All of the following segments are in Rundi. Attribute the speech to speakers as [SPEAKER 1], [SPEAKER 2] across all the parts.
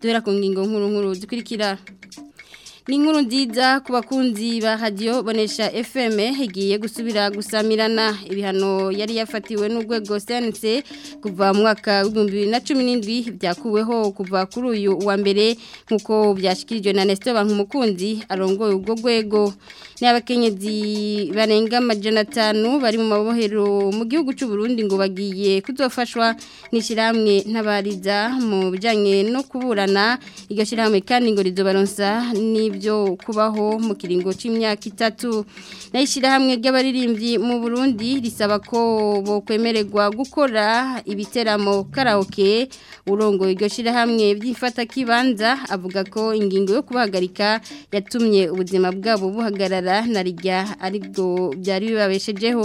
[SPEAKER 1] duhera ku ngingo nkuru nkuru dukurikira n'inkuru nziza ku bakunzi ba hadiyo bonesha fm igiye gusubira gusamirana ibihano yari yafatiwe n'urwego sense kuva mu mwaka w'ibihumbi bibiri na cumi n'indwi byakuweho kuva kuri uyu wa mbere nk'uko byashyikirijwe na nesito banki umukunzi arongoye urwo rwego ni abakenyezi barenga amajana atanu bari mu mabohero mu gihugu cy'u Burundi ngo bagiye kuzofashwa n'ishyirahamwe n'abariza mu bijyanye no kuburana iryo shyirahamwe kandi ngo rizobaronsa n'ibyo byo kubaho mu kiringo cy'imyaka itatu n'ishyirahamwe ry'abaririmbyi mu burundi risaba ko bokwemererwa gukora ibiteramo karaoke urongo iryo byifata kibanza avuga ko ingingo yo kubahagarika yatumye ubuzima bwabo buhagarara narijya rijya byari bibabeshejeho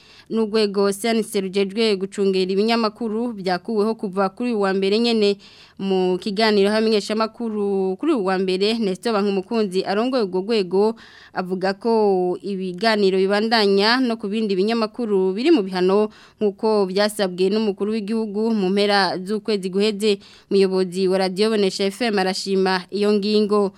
[SPEAKER 1] n'urwego siyanise rugejwe gucungera ibinyamakuru byakuweho kuva kuri uwa mbere nyine mu kiganiro hamenyeshamakuru kuri uwa mbere nesito bankumukunzi arongoye urwo rwego avuga ko ibiganiro bibandanya no ku bindi binyamakuru biri mu bihano nk'uko byasabwe n'umukuru w'igihugu mu mpera z'ukwezi guheze umuyobozi wa Radio bonesha efemu arashima iyo ngingo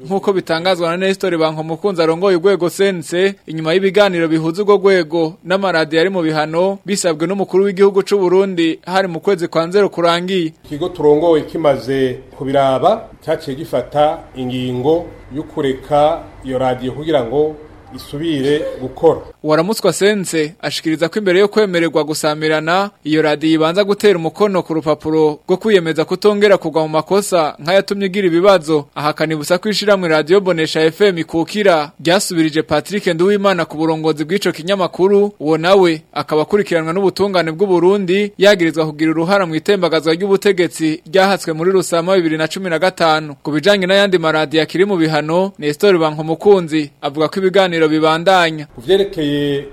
[SPEAKER 2] nk'uko bitangazwa na nesitori banko mukunzi arongoye urwego sense inyuma y'ibiganiro bihuza urwo rwego n'amaradiyo ari mu bihano bisabwe n'umukuru w'igihugu cy'u Burundi hari mu kwezi kwa nzero kurangiye
[SPEAKER 3] ikigo turongoye kimaze kubiraba cyaciye gifata ingingo yo kureka iyo radiyo kugira ngo isubire gukora
[SPEAKER 2] waramutswa sense ashikiriza ko imbere yo kwemererwa gusamirana iyo radiyo ibanza gutera umukono ku rupapuro rwo kwiyemeza kutongera kugwa mu makosa nk'ayatumye igira ibibazo ahakana ibusa ko ishyirahamwe radiyo bonesha fm ikukira ryasubirije patrick nduwimana ku burongozi bw'icyo kinyamakuru uwo nawe akaba akurikiranwa n'ubutungane bw'uburundi yagirizwa kugira uruhara mu itembagazwa ry'ubutegetsi ryahatswe muri rusama bibiri na cumi na gatanu ku bijyanye n'ayandi maradiyo akiri mu bihano nestor bankomukunzi avuga ko ibiganiro ibiganiro bibandanya
[SPEAKER 3] ku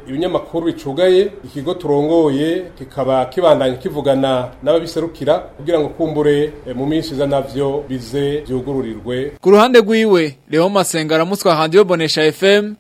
[SPEAKER 3] ibinyamakuru bicugaye ikigo turongoye kikaba kibandanya kivugana n'ababiserukira kugira ngo kumbure eh, mu minsi za navyo bize byugururirwe
[SPEAKER 2] ku ruhande rwiwe Leo Masenga aramutswa hanze yo FM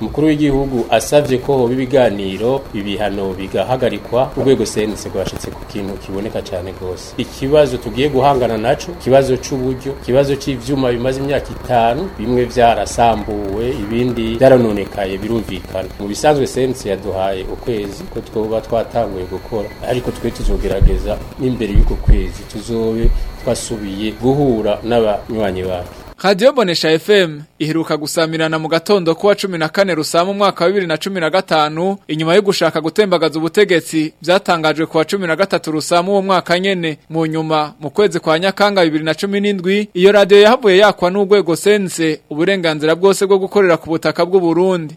[SPEAKER 2] umukuru w'igihugu asabye ko
[SPEAKER 4] hoba ibiganiro ibihano bigahagarikwa urwego usenze rwashyitse ku kintu kiboneka cyane rwose ikibazo tugiye guhangana naco ikibazo cy'uburyo ikibazo cy'ibyuma bimaze imyaka itanu bimwe byarasambuwe ibindi byaranonekaye birumvikana mu bisanzwe sense yaduhaye ukwezi ko twoba twatanguye gukora ariko twe tuzogerageza n'imbere y'uko kwezi tuzobe twasubiye guhura n'abanywanyi bacu
[SPEAKER 2] radiyo bonesha fm iheruka gusamirana mu gatondo kuwa cumi na kane rusama umwaka wa bibiri na cumi na gatanu inyuma yo gushaka gutembagaza ubutegetsi byatangajwe kuwa cumi na gatatu rusama uwo mwaka nyene mu nyuma mu kwezi kwa nyakanga bibiri na cumi n'indwi iyo radiyo yahavuye yakwa n'urwego sense uburenganzira bwose bwo gukorera ku butaka
[SPEAKER 1] bw'uburundi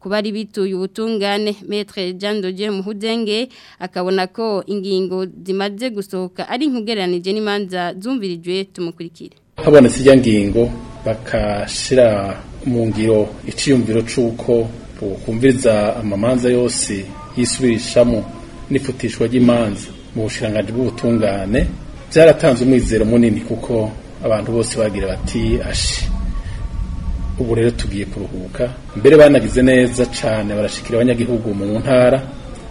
[SPEAKER 1] kuba ari bituye ubutungane metre Jean Doje Muhudenge akabona ko ingingo zimaze gusohoka ari nkugeranije n'imanza zumvirijwe tumukurikire
[SPEAKER 5] habonetse ijya ngingo bakashira mu ngiro iciyumviro cy'uko
[SPEAKER 6] bukumviriza amamanza yose yisubirishamo n'ifutishwa ry'imanza mu bushiranganji bw'ubutungane byaratanze umwizero munini kuko abantu bose bagira bati ashi ubu rero tugiye kuruhuka mbere banagize neza cyane barashikira abanyagihugu mu ntara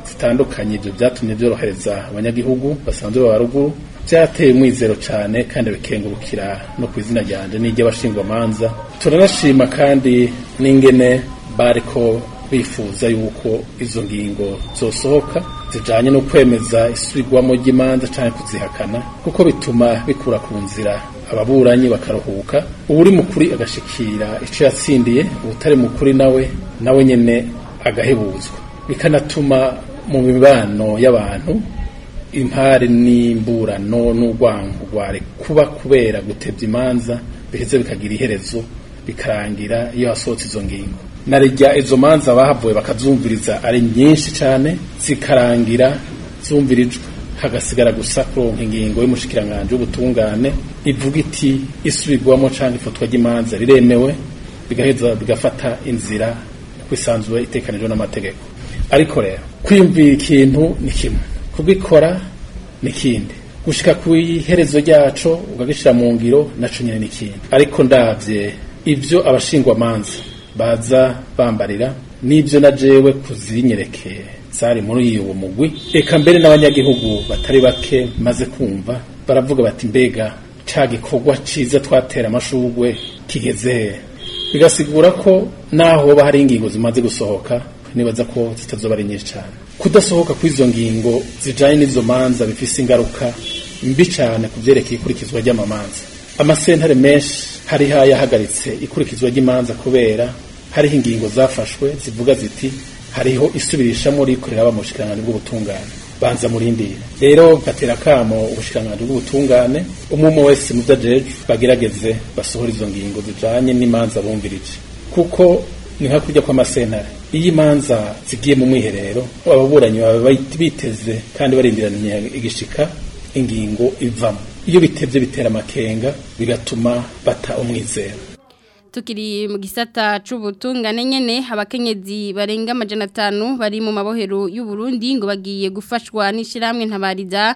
[SPEAKER 6] zitandukanye ibyo byatumye byorohereza abanyagihugu basanzwe baba ruguru byateye umwizero cyane kandi bikengurukira no ku izina ryanjye n'iry'abashingwamanza turanashima kandi n'ingene bariko bifuza yuko izo ngingo zosohoka zijanye no kwemeza isubirwamo ry'imanza cyangwa kuzihakana kuko bituma bikura ku nzira ababuranyi bakaruhuka uri mu kuri agashikira icyo yatsindiye ubutari mu kuri nawe nawe nyine agahebuzwa bikanatuma mu mibano y'abantu impari n'imburano n'urwangurware kuba kubera gutebya imanza biheze bikagira iherezo bikarangira iyo hasohotse izo ngingo narijya izo manza bahavuye bakazumviriza ari nyinshi cyane zikarangira zumvirijwe hagasigara gusa kuronka ingingo y'umushikiranganji w'ubutungane ivuga iti isubirwamo cyangwa ifatwa ry'imanza riremewe bigaheza bigafata inzira kwisanzwe itekanijwe n'amategeko ariko rero kwimvira ikintu ni kimwe kubikora ni ikindi gushika ku iherezo ryacu ukagishyira mu ngiro naco nyine ni ikindi ariko ndabye ibyo abashingwamanza baza bambarira n'ibyo najewe kuzinyereke nsari muri uwo mugwi reka mbere n'abanyagihugu batari bake maze kumva baravuga bati mbega cya gikorwa cyiza twatera amashugwe kigeze bigasigura ko naho hoba hari ingingo zimaze gusohoka nibaza ko zitazoba ari nyinshi cyane kudasohoka kw'izo ngingo zijyanye n'izo manza bifite ingaruka mbi cyane ku byerekeye ikurikizwa ry'amamanza amasentare menshi hariho ayahagaritse ikurikizwa ry'imanza kubera hariho ingingo zafashwe zivuga ziti hariho isubirishamo rikorera mu bushikiranganji bw'ubutungane banza murindira rero gatera akamo ubushikiranganji bw'ubutungane umwe wese mu byo ajejwe bagerageze basohora izo ngingo zijyanye n'imanza bumvirije kuko ni nka kurya kw'amasentare iyo imanza zigiye mu mwiherero ababuranyi baba biteze kandi barindiraniye igishika ingingo ivamo iyo bitebye bitera amakenga bigatuma bata umwizero
[SPEAKER 1] tukiri mu gisata cy'ubutungane nyine abakenyezi barenga amajana atanu bari mu mabohero y'uburundi ngo bagiye gufashwa n'ishyirahamwe ntabariza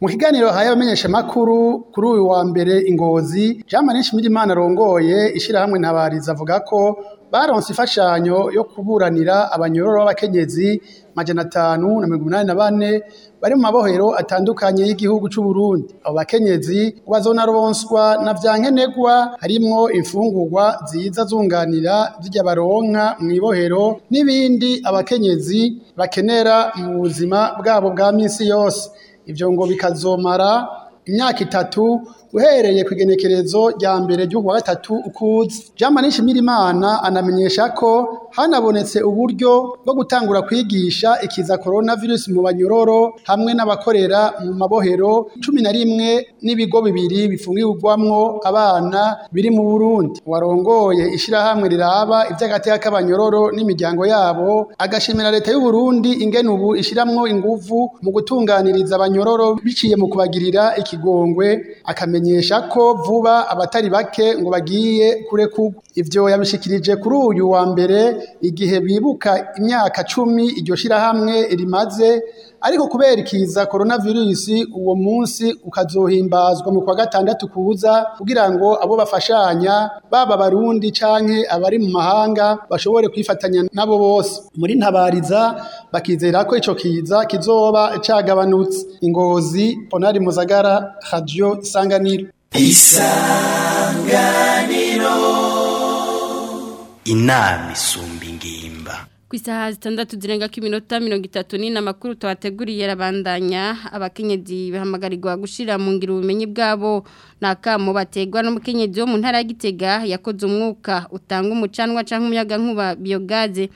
[SPEAKER 1] mu
[SPEAKER 5] kiganiro haye abamenyeshamakuru kuri uyu wa mbere ingozi jean marie nshimirimana arongoye ishyirahamwe ntabariza avuga ko baronse ifashanyo yo kuburanira abanyororo b'abakenyezi majana atanu na mirongo inani na bane bari mu mabohero atandukanye y'igihugu cy'u Burundi abo bakenyezi bazonaronswa na vya nkenegwa harimwo imfungurwa ziza zunganira zijya baronka mu ibohero n'ibindi abakenyezi bakenera mu buzima bwabo bwa minsi yose ibyo ngo bikazomara imyaka itatu uhereye ku igenekerezo rya mbere ry'uwa gatatu ukuzi jean marie anamenyesha ko hanabonetse uburyo bwo gutangura kwigisha ikiza korona virusi mu banyororo hamwe n'abakorera mu mabohero cumi na rimwe n'ibigo bibiri bifungirwamwo abana biri mu burundi warongoye ishyirahamwe riraba iby'agateka k'abanyororo n'imiryango yabo agashimira leta y'u Burundi ingene ubu ishiramwo inguvu mu gutunganiriza abanyororo biciye mu kubagirira iki Kigongwe akamenyesha ko vuba abatari bake ngo bagiye kurekurwa ivyo yabishikirije kuri uyu wa mbere igihe bibuka imyaka cumi iryo shirahamwe rimaze ariko kubera ikiza coronavirusi uwo munsi ukazohimbazwa mu kwa gatandatu kuza kugira ngo abo bafashanya baba barundi canke abari mu mahanga bashobore kwifatanya nabo bose muri ntabariza bakizera ko ico kiza kizoba cagabanutse ingozi Ponari Muzagara radiyo isanganiro
[SPEAKER 7] isanganiro inama isumba ingimba
[SPEAKER 1] isaha zitandatu zirenga ko iminota mirongo itatu n'ine amakuru tuhateguriye arabandanya abakenyezi bahamagarirwa gushyira mu ngiro ubumenyi bwabo na akamu bategwa n'umukenyezi wo mu ntara ya Gitega yakoze umwuka utanga umucanwa cyangwa umuyaga nkuba biyogaze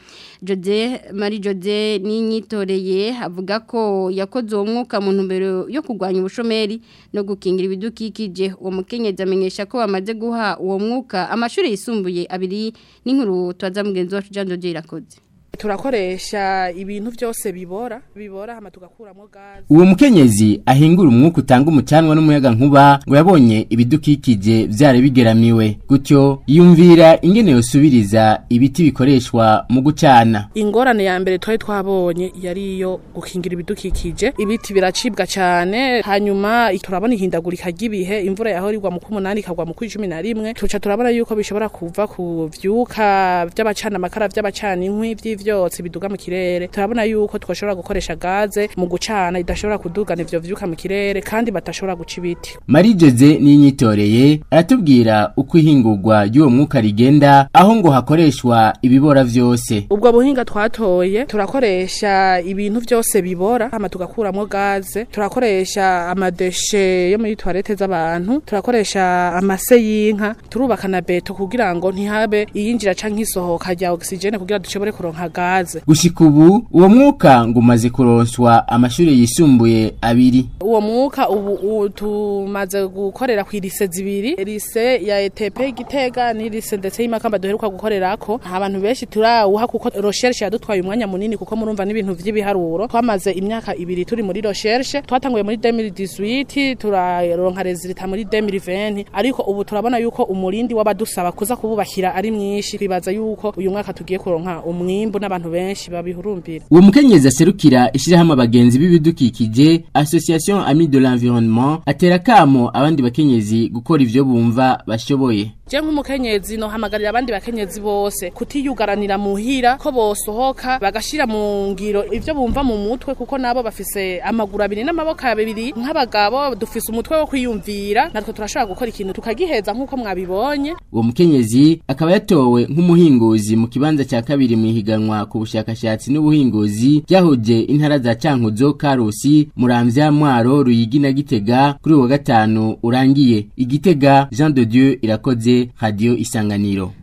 [SPEAKER 1] jode mari jode n'inyitoreye avuga ko yakoze uwo mwuka mu ntumbero yo kurwanya ubushomeri no gukingira ibidukikije uwo mukenyezi amenyesha ko bamaze guha uwo mwuka amashuri yisumbuye abiri n'inkuru twaza mugenzi wacu jandogeye irakoze
[SPEAKER 7] turakoresha ibintu byose bibora bibora hama tugakuramo gaze
[SPEAKER 8] uwo mukenyezi ahingura umwuka utanga umucanwa n'umuyaga nkuba ngo yabonye ibidukikije byare bigeramiwe gutyo yumvira ingene yosubiriza ibiti bikoreshwa mu gucana
[SPEAKER 7] ingorane ya mbere twari twabonye yari iyo gukingira ibidukikije ibiti biracibwa cyane hanyuma turabona ihindagurika ry'ibihe imvura yaho igwa mu kumunani ikagwa mu kwijumi na rimwe tuca turabona yuko bishobora kuva ku vyuka by'abacana amakara by'abacana inkwi by'ivyo ivyotsi biduga mu kirere turabona yuko twashobora gukoresha gaze mu gucana idashobora kudugana ivyo vyuka mu kirere kandi batashobora guca ibiti
[SPEAKER 8] Marie marijeze n'inyitoreye aratubwira uko ihingurwa y'uwo mwuka rigenda aho ngo hakoreshwa ibibora vyose
[SPEAKER 7] ubwo buhinga twatoye turakoresha ibintu vyose bibora ama tugakuramwo gaze turakoresha amadeshe yo muri toilette z'abantu turakoresha amase y'inka turubaka na beto kugira ngo ntihabe iyinjira canke isohoka rya oxygene kugira dushobore kuronka gaze
[SPEAKER 8] gushyika ubu uwo mwuka ngo umaze kuronswa amashuri yisumbuye abiri
[SPEAKER 7] uwo mwuka ubu tumaze gukorera ku lise zibiri rise ya etepe gitega n'irise ndetse y'imakamba duheruka gukorera ko abantu benshi turawuha kuko recherche yadutwaye umwanya munini kuko murumva n'ibintu by'ibiharuro twamaze imyaka ibiri turi muri recherche twatanguye muri 2018 turaronka resultat muri 2020 ariko ubu turabona yuko umurindi w'abadusaba kuza kububakira ari mwinshi twibaza yuko uyu mwaka tugiye kuronka umwimbo n'abantu benshi babihurumbira
[SPEAKER 8] uwo mukenyezi aserukira ishyirahamwe abagenzi b'ibidukikije association ami de l'environnement atera kamo abandi bakenyezi gukora ivyo bumva bashoboye
[SPEAKER 7] je nk'umukenyezi no abandi bakenyezi bose kutiyugaranira muhira ko bosohoka bagashira mu ngiro ivyo bumva mu mutwe kuko nabo bafise amaguru abiri n'amaboko abiri nk'abagabo dufise umutwe wo kwiyumvira natwe turashobora gukora ikintu tukagiheza nk'uko mwabibonye
[SPEAKER 8] uwo mukenyezi akaba yatowe nk'umuhinguzi mu kibanza cya kabiri mu birukanwa ku bushakashatsi n'ubuhingozi byahuje intara za Cankuzo Karusi Muramvya Mwaro Ruyigi na Gitega kuri wa gatanu urangiye Igitega Jean de Dieu irakoze Radio Isanganiro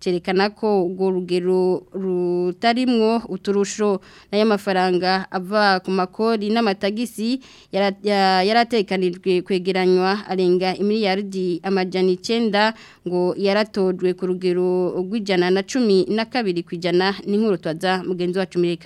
[SPEAKER 1] cerekana ko urwo rugero rutarimwo uturusho n'ayo mafaranga ava ku makori n'amatagisi yaratekanijwe kwegeranywa arenga imiliyaridi amajana icyenda ngo yaratojwe ku rugero rw'ijana na cumi na kabiri ku ijana n'inkuru twaza mugenzi wacu muri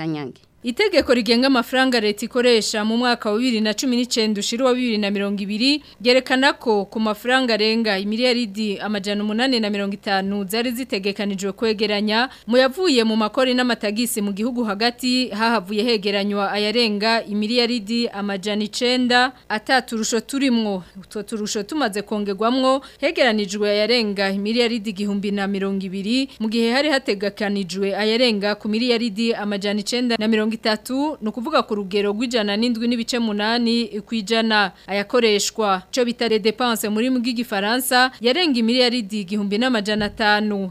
[SPEAKER 9] itegeko rigenga amafaranga leta ikoresha mu mwaka wa 2019 ushirwa 2020 ryerekana ko ku mafaranga arenga imiliyaridi amajana 850 zari zitegekanijwe kwegeranya mu yavuye mu makori n'amatagisi mu gihugu hagati hahavuye hegeranywa ayarenga imiliyaridi amajana 9 ataturusho turimwo utwo turusho tumaze kongegwamwo hegeranijwe ayarenga imiliyaridi igihumbi na 200 mu gihe hari hategekanijwe ayarenga ku miliyaridi amajana 9 na 100 itatu ni ukuvuga ku rugero rw'ijana n'indwi n'ibice munani ku ijana ayakoreshwa icyo bita redepanse muri bw'igifaransa yarenga miliyaridi igihumbi n'amajana atanu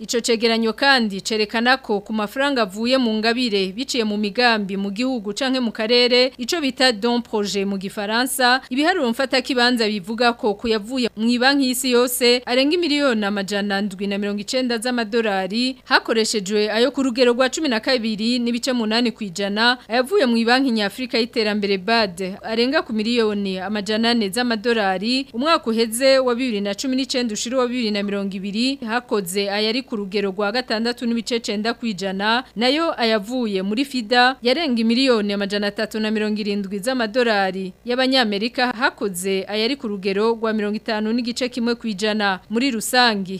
[SPEAKER 9] ico cegeranyo kandi cerekana ko ku mafaranga avuye mu ngabire biciye mu migambi mu gihugu canke mu karere ico bita don projet mu gifaransa ibiharuro mfata kibanza bivuga ko kuyavuye mu ibanki y'isi yose arenga miliyoni amajana ndwi na mirongo icenda z'amadolari hakoreshejwe ayo ku rugero rwa cumi na kabiri n'ibice munani ku ijana ayavuye mu banki nyafurika y'iterambere bad arenga ku miliyoni amajana ane z'amadolari umwaka uheze wa bibiri na cumi n'icyenda ushira uwa bibiri na mirongo ibiri hakoze ayari ku rugero rwa gatandatu n'ibice cyenda ku ijana nayo ayavuye muri fida yarenga miliyoni amajana atatu na mirongo irindwi z'amadolari y'abanyamerika hakoze ayari ku rugero rwa mirongo itanu n'igice kimwe ku
[SPEAKER 1] ijana muri rusange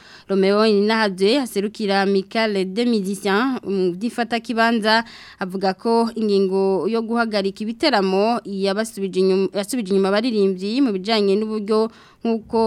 [SPEAKER 1] Romeo Inahavye haserukira Michael Demidician umudifata kibanza avuga ko ingingo yo guhagarika ibiteramo yabasubije inyuma yasubije inyuma baririmbyi mu bijanye n'uburyo nkuko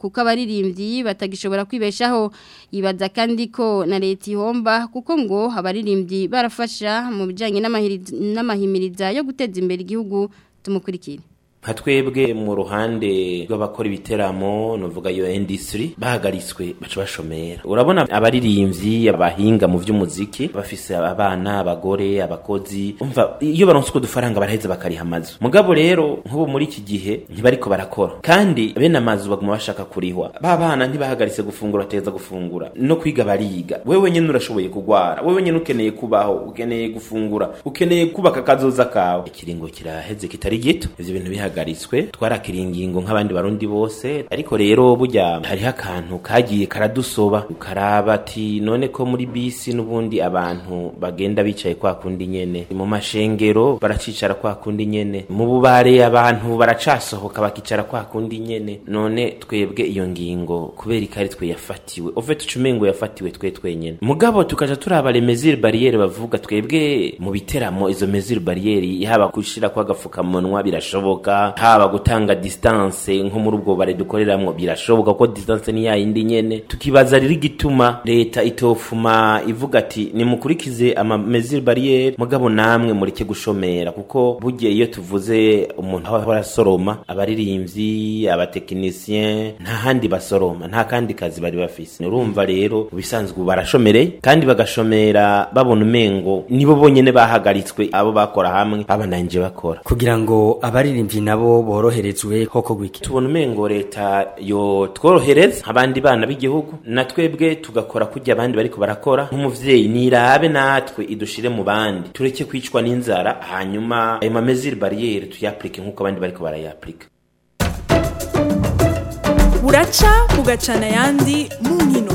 [SPEAKER 1] kuko abaririmbyi batagishobora kwibeshaho ibaza kandi ko na leta ihomba kuko ngo abaririmbyi barafasha mu bijanye n'amahimiriza yo guteza imbere igihugu tumukurikire
[SPEAKER 10] nka twebwe mu ruhande rw'abakora ibiteramo nuvuga yo industry bahagaritswe baca bashomera urabona abaririmbyi abahinga mu by'umuziki bafise abana abagore abakozi umva iyo baronse uko dufaranga baraheze bakariha amazu mugabo rero nk'ubu muri iki gihe ntibariko barakora kandi bene amazu baguma bashaka kurihwa babana ntibahagaritse gufungura bateza gufungura no kwiga bariga wewe wenyine urashoboye kugwara wewe nyene ukeneye kubaho ukeneye gufungura ukeneye kubaka kazoza kawe ikiringo kiraheze kitari gito ivyo bintu bihaga duhagaritswe twarakiriye ingingo nk'abandi barundi bose ariko rero burya hariho akantu kagiye karadusoba karaba ati none ko muri bisi n'ubundi abantu bagenda bicaye kwa kundi nyene mu mashengero baracicara kwa kundi nyene mu bubare abantu baracasohoka bakicara kwa kundi nyene none twebwe iyo ngingo kubera ikari twe yafatiwe ove tucumengo yafatiwe twe twenyene mugabo tukaja turaba remezir barriere bavuga twebwe mu biteramo izo mezir barriere yaba kushira kwa munwa birashoboka haba gutanga distance nko muri ubwo bare dukoreramo birashoboka ko distance ni yayindi nyene tukibaza riri gituma leta itofuma ivuga ati nimukurikize amamezir barriere mugabo namwe mureke gushomera kuko burya iyo tuvuze umuntu aho arasoroma abaririmbyi abatekinisien nta handi basoroma nta kandi kazi bari bafise urumva rero ubisanzwe barashomereye kandi bagashomera babona umengo nibo bonyene bahagaritswe abo bakora hamwe abananje bakora
[SPEAKER 11] kugira ngo abaririmbyi na nabo boroherezwe hoko gwiki
[SPEAKER 10] tubona umengo leta yo tworohereza abandi bana b'igihugu na twebwe tugakora kujya abandi bariko barakora nk'umuvyeyi nirabe natwe idushire mu bandi tureke kwicwa n'inzara hanyuma ayo mameziri bariyeri tuyaplike nk'uko abandi bariko barayaplika
[SPEAKER 12] buraca kugacana ayandi mu nkino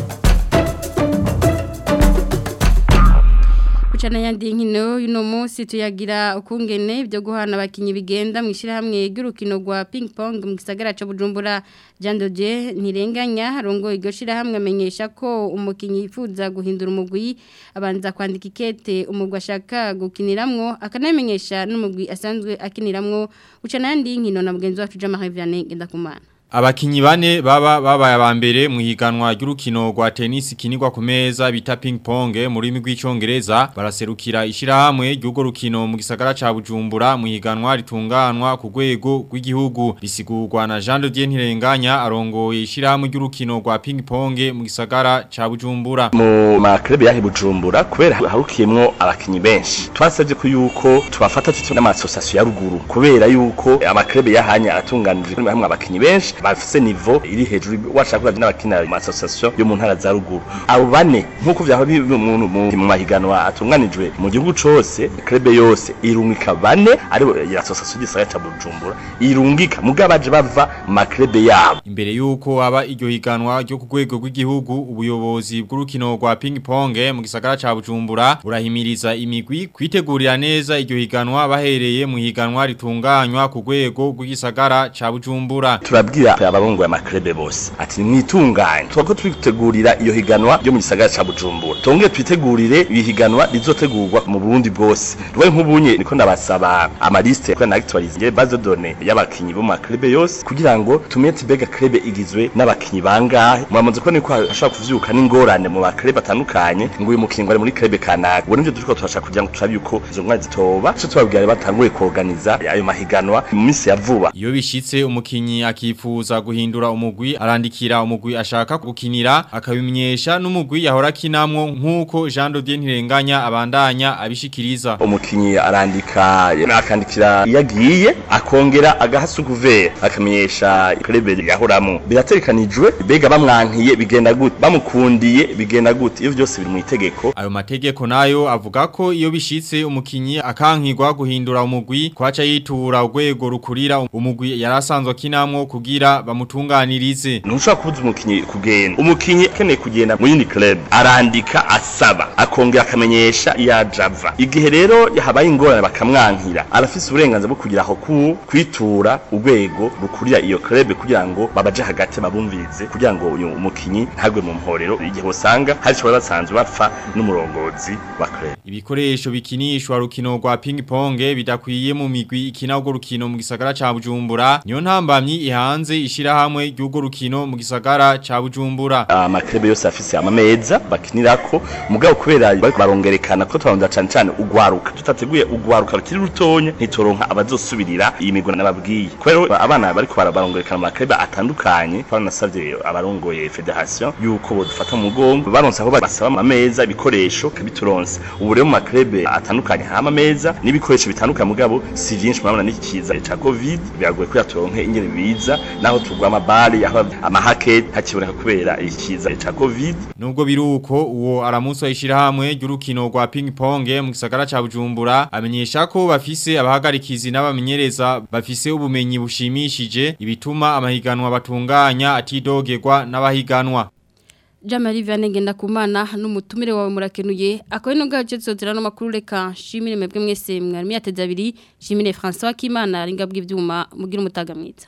[SPEAKER 1] kucana yandi nkino yuno munsi tuyagira ukungene byo guhana abakinyi bigenda mwishira hamwe y'urukino rwa ping pong mu gisagara cyo Bujumbura Jean Dodier ntirenganya rongo iryo shira hamwe amenyesha ko umukinyi yifuza guhindura umugwi abanza kwandika ikete umugwi ashaka gukiniramwo akanamenyesha n'umugwi asanzwe akiniramwo ucana yandi nkino na mugenzi wa Jean Marie Vianney Ngendakumana
[SPEAKER 13] Abakinyi bane baba babaye abambere mu higanwa ry'urukino rwa tenisi kinirwa ku meza bita ping pong mu rurimi rw'icongereza baraserukira ishirahamwe ry'urwo rukino mu gisagara ca Bujumbura mu higanwa ritunganwa ku rwego rw'igihugu bisigurwa na Jean de Dieu Ntirenganya arongoye ishirahamwe ry'urukino rwa ping pong mu gisagara ca Bujumbura
[SPEAKER 14] mu makrebe yahe Bujumbura kubera harukiyemwo abakinyi benshi twasavye ko yuko tubafata tutse n'amasosasiyo ya ruguru kubera yuko amakrebe yahanye aratunganije hamwe abakinyi benshi bafise nivo iri hejuru washaka kuravya n'abakina mu association yo mu ntara za ruguru abo bane nk'uko vyaba bimuntu mu mahiganwa atunganijwe mu gihugu cyose krebe yose irungika bane ari association y'igisagara ca Bujumbura irungika mugabaje bava makrebe yabo
[SPEAKER 13] imbere yuko aba iryo higanwa ryo ku rwego rw'igihugu ubuyobozi bw'urukino rwa ping pong mu gisagara ca Bujumbura burahimiriza imigwi kwitegurira neza iryo higanwa bahereye mu higanwa ritunganywa ku rwego rw'igisagara ca Bujumbura
[SPEAKER 14] turabwira kugira ya makrebe bose ati mwitunganye twako twitegurira iyo higanwa ryo mu gisagara ca Bujumbura tongeye twitegurire higanwa rizotegurwa mu Burundi bwose rwe nk'ubunye niko ndabasaba amaliste kwa n'actualiser base données y'abakinyi bo makrebe yose kugira ngo tumenye tibega krebe igizwe n'abakinyi bangahe mwamaze ko niko ashaka kuvyuka n'ingorane mu bakrebe atandukanye ngo uyu mukinyi ari muri krebe kanaka ubu nivyo turiko turashaka kugira ngo turabe uko izo nkwa zitoba cyo tubabwira batanguye kuorganiza ayo mahiganwa mu minsi ya vuba
[SPEAKER 13] iyo bishitse umukinyi akifu yifuza guhindura umugwi arandikira umugwi ashaka gukinira akabimenyesha n'umugwi yahora akinamwo nk'uko Jean Dodier Ntirenganya abandanya abishikiriza
[SPEAKER 14] umukinyi arandika akandikira yagiye akongera agahasuguve akamenyesha club yahoramo biraterekanijwe bega bamwankiye bigenda gute bamukundiye bigenda gute iyo byose biri mu itegeko
[SPEAKER 13] ayo mategeko nayo avuga ko iyo bishitse umukinyi akankirwa guhindura umugwi kwaca yitura urwego rukurira umugwi yarasanzwe akinamwo kugira kugira bamutunganirize
[SPEAKER 14] nusha kubuza umukinnyi kugenda umukinnyi akeneye kugenda mu yindi club arandika asaba akongera akamenyesha Java igihe rero yahabaye ingorane bakamwankira arafise uburenganzira bwo kugira aho kwitura urwego rukurira iyo club kugira ngo babaje hagati babumvirize kugira ngo uyu mukinnyi ntagwe mu mporero igihe usanga hari cyo basanzwe bapfa n'umurongozi wa club
[SPEAKER 13] ibikoresho bikinishwa rukino rwa ping pong bidakwiye mu migwi ikina urwo rukino mu gisagara cya Bujumbura niyo ntambamyi ihanze ishirahamwe ry'ugo rukino mu gisagara ca Bujumbura
[SPEAKER 14] ah, amakirebe yose afise amameza bakinirako mugabo kubera barongerekana ko twaronda cyane cyane ugwaruka tutateguye ugwaruka rukiri rutonye ntitoronka abazosubirira iyi migona nababwiye kubera abana bariko barabarongerekana amakirebe atandukanye twaranasavye abarongoye federation yuko dufata mu mugongo baronse aho basaba amameza ibikoresho kabituronse ubu rero mu makrebe atandukanye hama meza n'ibikoresho bitandukanye mugabo si byinshi murabona n'ikiza ca covid biragoye ko yatoronke ingene biza naho tugwa amabari aho amahake hakiboneka kubera ikiza ca covid
[SPEAKER 13] nubwo biruko uwo aramunsi wayishirahamwe ry'urukino rwa ping pong mu gisagara ca Bujumbura amenyesha ko bafise abahagarikizi n'abamenyereza bafise ubumenyi bushimishije ibituma amahiganwa batunganya atidogegwa n'abahiganwa
[SPEAKER 1] Jamari Vianney Ngendakumana n'umutumire wawe murakenuye akoye no gaje zozera no makuru reka shimire mwebwe mwese mwari miyateza François Kimana ringa bw'ivyuma mugira umutaga mwiza